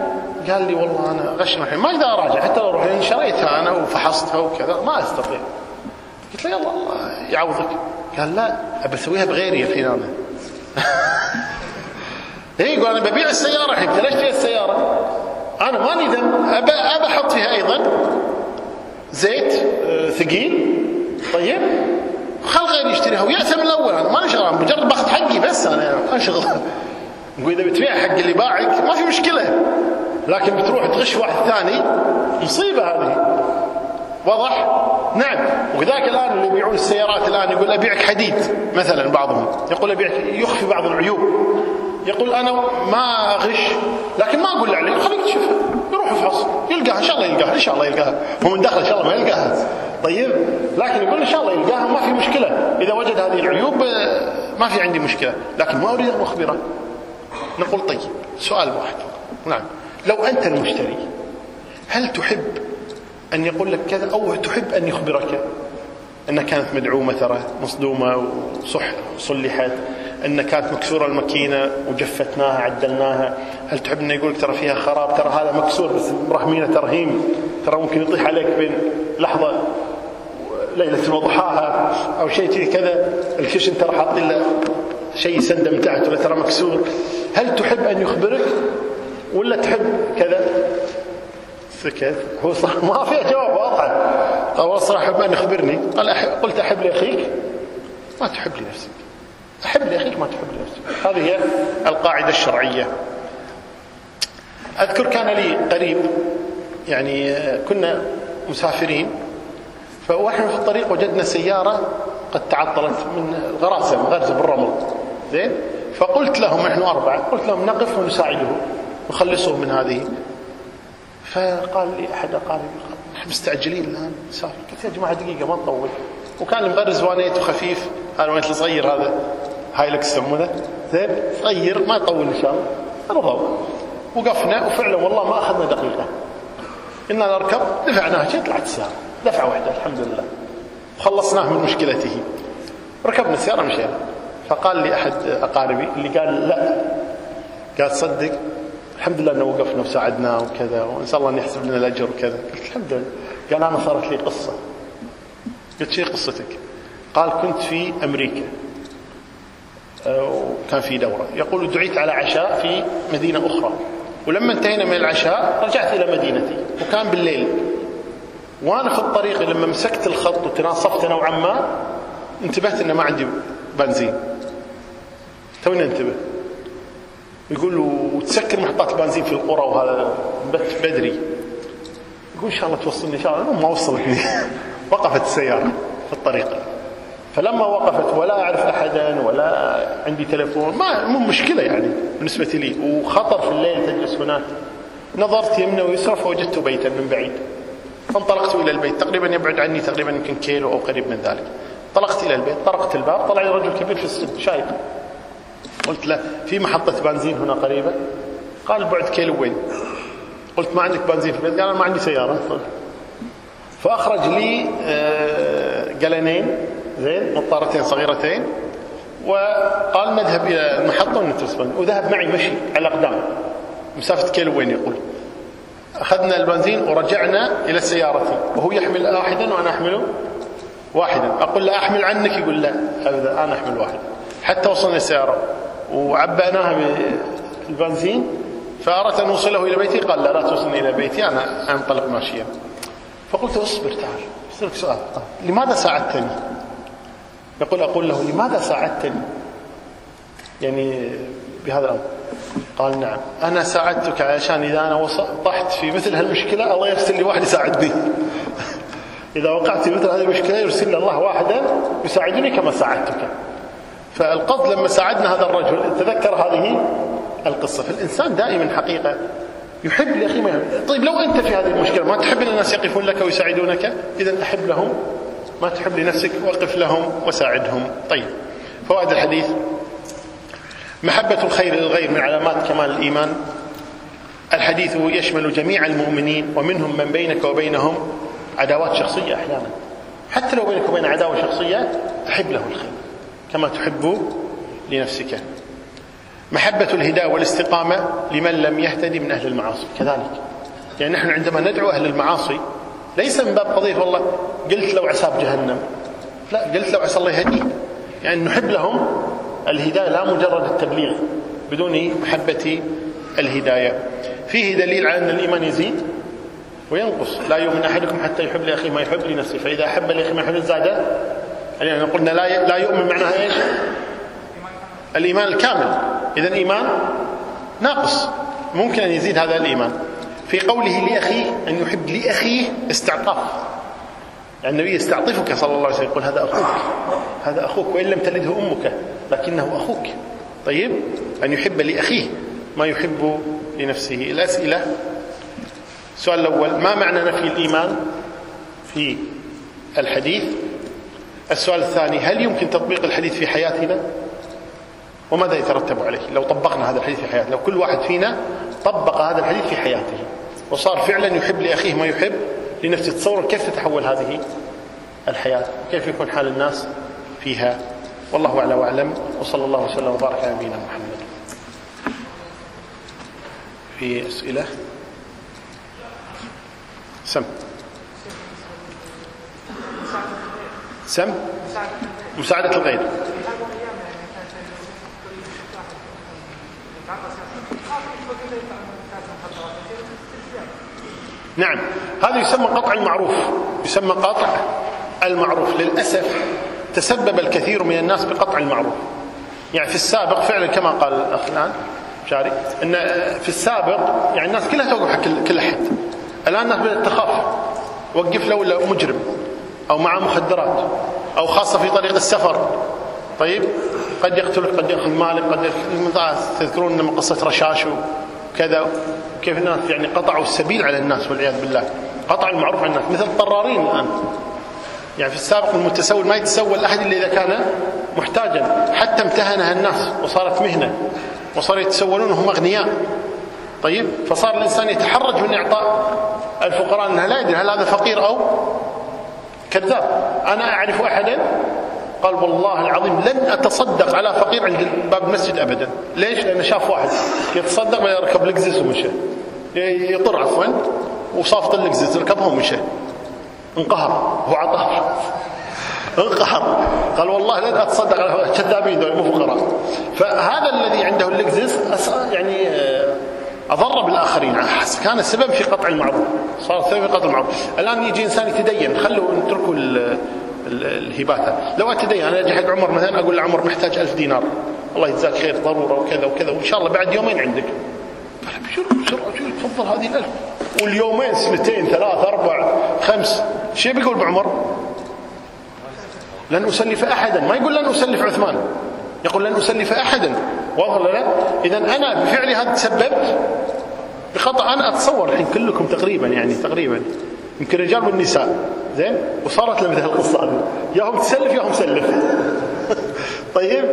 قال لي والله أنا غش الحين ما أقدر أراجع حتى لو رحت شريتها أنا وفحصتها وكذا ما أستطيع. قلت له يلا الله يعوضك. قال لا أبى أسويها بغيري الحين أنا. *laughs* إيه يقول أنا ببيع السيارة الحين. ليش تبيع السيارة؟ أنا ماني ذنب. أبى أبى أحط فيها أيضا زيت آه، ثقيل. طيب. خل غيري يشتريها. ويأثم الأول. أنا ما شغل مجرد باخذ حقي بس. أنا ما شغل نقول إذا بتبيع حق اللي باعك ما في مشكلة. لكن بتروح تغش واحد ثاني مصيبة هذه. واضح؟ نعم. وكذلك الآن اللي يبيعون السيارات الآن يقول أبيعك حديد مثلا بعضهم. يقول أبيعك يخفي بعض العيوب. يقول أنا ما أغش لكن ما أقول عليه خليك تشوفها يروح يفحص يلقاها إن شاء الله يلقاها إن شاء الله يلقاها. هو من داخل إن شاء الله ما يلقاها. طيب لكن يقول إن شاء الله يلقاها ما في مشكلة. إذا وجد هذه العيوب آه، ما في عندي مشكلة. لكن ما أريد أن أخبره نقول طيب سؤال واحد. نعم. لو أنت المشتري هل تحب أن يقول لك كذا أو تحب أن يخبرك؟ أنها كانت مدعومة ترى مصدومة وصح صلحت. أن كانت مكسورة الماكينة وجفتناها عدلناها. هل تحب أنه يقول ترى فيها خراب؟ ترى هذا مكسور بس مرهمينه ترهيم. ترى ممكن يطيح عليك بين لحظة ليلة وضحاها أو شيء كذا. الكشن ترى حاطين له شيء سنده من تحت ولا ترى مكسور. هل تحب أن يخبرك ولا تحب كذا؟ سكت. هو صح. *laughs* ما في جواب واضح. قال صراحة أحب أن يخبرني. قال قلت أحب لأخيك؟ ما تحب لنفسك. أحب لأخيك ما تحب لنفسك هذه هي القاعدة الشرعية. أذكر كان لي قريب يعني كنا مسافرين فواحنا في الطريق وجدنا سيارة قد تعطلت من الغراسة غرزة بالرمل. زين؟ فقلت لهم نحن أربعة قلت لهم نقف ونساعده نخلصه من هذه. فقال لي أحد أقاربي نحن مستعجلين الآن نسافر. قلت يا جماعة دقيقة ما نطول. وكان المغرز وانيته خفيف. هذا وانت الصغير هذا؟ هايلكس يسمونه زين صغير ما يطول إن شاء الله. رضوا وقفنا وفعلا والله ما أخذنا دقيقة. قلنا نركب دفعناها شيء طلعت السيارة. دفعة واحدة الحمد لله. وخلصناه من مشكلته. ركبنا السيارة مشينا. فقال لي أحد أقاربي اللي قال لا. قال صدق. الحمد لله إنه وقفنا وساعدناه وكذا وإن شاء الله ان يحسب لنا الأجر وكذا. قلت الحمد لله. قال أنا صارت لي قصة. قلت شيء قصتك؟ قال كنت في أمريكا. وكان في دورة. يقول دعيت على عشاء في مدينة أخرى. ولما انتهينا من العشاء رجعت إلى مدينتي. وكان بالليل. وأنا في الطريق لما مسكت الخط وتناصفت نوعا ما انتبهت أن ما عندي بنزين. توني انتبه يقول وتسكر محطات البنزين في القرى وهذا بدري. يقول إن شاء الله توصلني. إن شاء الله ما وصلتني. *laughs* وقفت السيارة في الطريق. فلما وقفت ولا أعرف أحدا ولا عندي تلفون ما مو مشكلة يعني بالنسبة لي. وخطر في الليل تجلس هناك. نظرت يمنى ويسرى فوجدت بيتا من بعيد. فانطلقت إلى البيت. تقريبا يبعد عني تقريبا يمكن كيلو أو قريب من ذلك. انطلقت إلى البيت. طرقت الباب. طلع لي رجل كبير في السن شايب قلت له في محطة بنزين هنا قريبة قال بعد كيلوين قلت ما عندك بنزين في البيت. قال أنا ما عندي سيارة. فأخرج لي قلنين. زين نطارتين صغيرتين. وقال نذهب إلى المحطة ونتوسبن وذهب معي مشي على أقدام مسافة كيلوين يقول. أخذنا البنزين ورجعنا إلى سيارتي. وهو يحمل واحدا وأنا أحمل واحدا. أقول له أحمل عنك؟ يقول لا. أبدا أنا أحمل واحد. حتى وصلنا السيارة. وعبأناها بالبنزين. فأردت أن أوصله إلى بيتي. قال لا لا توصلني إلى بيتي. أنا أنطلق ماشيا. فقلت اصبر تعال. أسألك سؤال. لماذا ساعدتني؟ يقول أقول له لماذا ساعدتني؟ يعني بهذا الأمر. قال نعم. أنا ساعدتك عشان إذا أنا طحت في مثل هالمشكلة الله يرسل لي واحد يساعدني. *laughs* إذا وقعت في مثل هذه المشكلة يرسل لي الله واحدا يساعدني كما ساعدتك. فالقصد لما ساعدنا هذا الرجل تذكر هذه القصة. فالإنسان دائما حقيقة يحب لأخيه ما يحب. طيب لو أنت في هذه المشكلة ما تحب أن الناس يقفون لك ويساعدونك؟ إذا أحب لهم ما تحب لنفسك وقف لهم وساعدهم. طيب فوائد الحديث محبة الخير للغير من علامات كمال الإيمان. الحديث يشمل جميع المؤمنين ومنهم من بينك وبينهم عداوات شخصية أحيانا. حتى لو بينك وبين عداوة شخصية أحب له الخير كما تحب لنفسك. محبة الهداية والاستقامة لمن لم يهتدي من أهل المعاصي كذلك. يعني نحن عندما ندعو أهل المعاصي ليس من باب قضية والله قلت لو عساب جهنم. لا قلت لو عسى الله يهديه. يعني نحب لهم الهداية لا مجرد التبليغ بدون محبة الهداية. فيه دليل على أن الإيمان يزيد وينقص. لا يؤمن أحدكم حتى يحب لأخيه ما يحب لنفسه. فإذا أحب لأخيه ما يحب زاد. يعني قلنا لا لا يؤمن معناها إيش؟ الإيمان الكامل. إذا إيمان ناقص. ممكن أن يزيد هذا الإيمان. في قوله لأخيه أن يحب لأخيه استعطاف يعني النبي يستعطفك صلى الله عليه وسلم يقول هذا أخوك هذا أخوك وإن لم تلده أمك لكنه أخوك. طيب أن يحب لأخيه ما يحب لنفسه. الأسئلة. السؤال الأول ما معنى نفي الإيمان في الحديث؟ السؤال الثاني هل يمكن تطبيق الحديث في حياتنا؟ وماذا يترتب عليه؟ لو طبقنا هذا الحديث في حياتنا لو كل واحد فينا طبق هذا الحديث في حياته. وصار فعلا يحب لأخيه ما يحب لنفسه تصور كيف تتحول هذه الحياة؟ كيف يكون حال الناس فيها؟ والله أعلى وأعلم. وصلى الله وسلم وبارك على نبينا محمد. في أسئلة؟ سم. سم؟ مساعدة الغير. نعم. هذا يسمى قطع المعروف. يسمى قطع المعروف. للأسف تسبب الكثير من الناس بقطع المعروف. يعني في السابق فعلا كما قال الأخ الآن شاري أن في السابق يعني الناس كلها توقف حق كل أحد. الآن الناس بدأت تخاف. وقف له ولا مجرم أو مع مخدرات أو خاصة في طريق السفر. طيب؟ قد يقتلك قد يأخذ مالك قد تذكرون من قصة رشاش وكذا. كيف الناس يعني قطعوا السبيل على الناس والعياذ بالله. قطع المعروف عن الناس. مثل الطرارين الآن. يعني في السابق المتسول ما يتسول أحد إلا إذا كان محتاجا. حتى امتهنها الناس وصارت مهنة. وصاروا يتسولون وهم أغنياء. طيب؟ فصار الإنسان يتحرج من إعطاء الفقراء. أنه لا يدري هل هذا فقير أو كذاب. أنا أعرف أحدا قال والله العظيم لن أتصدق على فقير عند باب المسجد أبدا. ليش؟ لأنه شاف واحد يتصدق ويركب لكزس ومشى. يطر عفوا وصافط اللكزس ركبها ومشى. انقهر. هو عطاه انقهر. قال والله لن أتصدق على كذابين دول مو فقراء. فهذا الذي عنده اللكزس يعني آه، أضر بالآخرين. كان السبب في قطع المعروف. صار السبب في قطع المعروف. الآن يجي إنسان يتدين. خلوا اتركوا الهبات. لو اتدين أنا أجي حق عمر مثلا أقول لعمر محتاج ألف دينار. الله يجزاك خير ضرورة وكذا وكذا وإن شاء الله بعد يومين عندك. قال بسرعة بسرعة تفضل هذه الألف. واليومين سنتين ثلاث أربع خمس. شو بيقول بعمر؟ لن أسلف أحدا. ما يقول لن أسلف عثمان. يقول لن أسلف أحدا. واضح ولا لا؟ إذا أنا بفعلي هذا تسببت بخطأ. أنا أتصور الحين كلكم تقريبا يعني تقريبا. يمكن الرجال والنساء زين؟ وصارت لنا مثل القصة هذه يا هم تسلف يا هم سلف. *laughs* طيب؟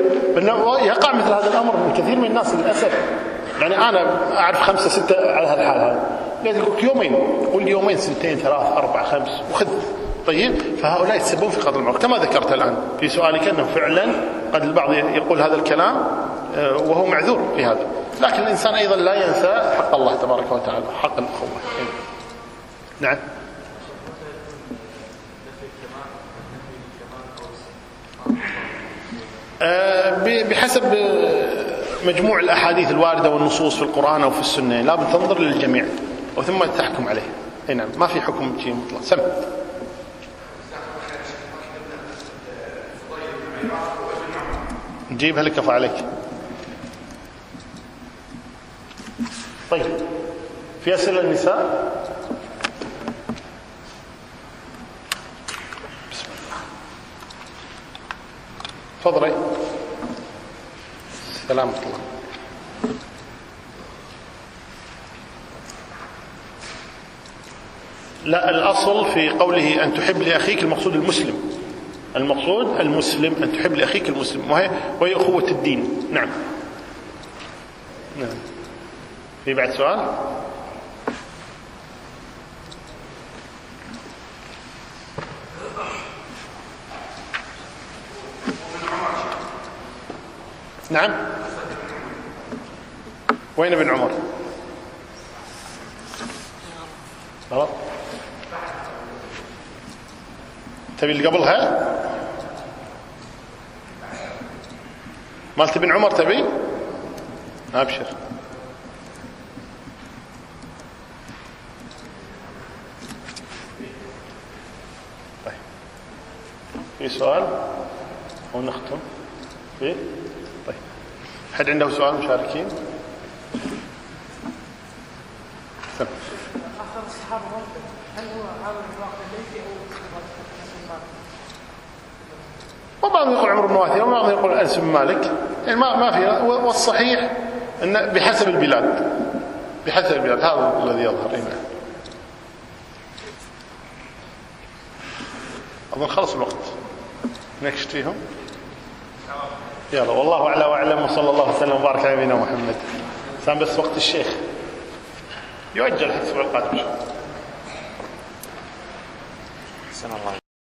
يقع مثل هذا الأمر من كثير من الناس للأسف. يعني أنا أعرف خمسة ستة على هالحال هذا. قلت لك يومين؟ قول يومين سنتين ثلاث أربع خمس وخذ. طيب؟ فهؤلاء يتسببون في قتل المرأة. كما ذكرت الآن في سؤالك أنه فعلا قد البعض يقول هذا الكلام آه، وهو معذور في هذا. لكن الإنسان أيضا لا ينسى حق الله تبارك وتعالى حق الأخوة. نعم. بحسب مجموع الأحاديث الواردة والنصوص في القرآن أو في السنة لابد تنظر للجميع وثم تحكم عليه. أي نعم ما في حكم شيء مطلق. سم. نجيبها لك عليك. طيب في أسئلة النساء تفضلي. سلامة الله. لا الأصل في قوله أن تحب لأخيك المقصود المسلم. المقصود المسلم أن تحب لأخيك المسلم. وهي, وهي أخوة الدين. نعم. نعم. في بعد سؤال؟ نعم. وين ابن عمر؟ غلط تبي اللي قبلها؟ مالت ابن عمر تبي؟ أبشر. طيب. في سؤال ونختم. في؟ حد عنده سؤال مشاركين. اخر هل هو ليس وبعضهم يقول عمر بن واثير وبعضهم يقول أنس بن مالك. يعني ما ما في والصحيح أن بحسب البلاد بحسب البلاد. هذا الذي يظهر هنا أظن خلص الوقت. نكشت فيهم. يلا والله أعلى وأعلم وصلى الله وسلم وبارك على نبينا محمد. كان بس وقت الشيخ. يؤجل حتى الأسبوع القادم شاء الله.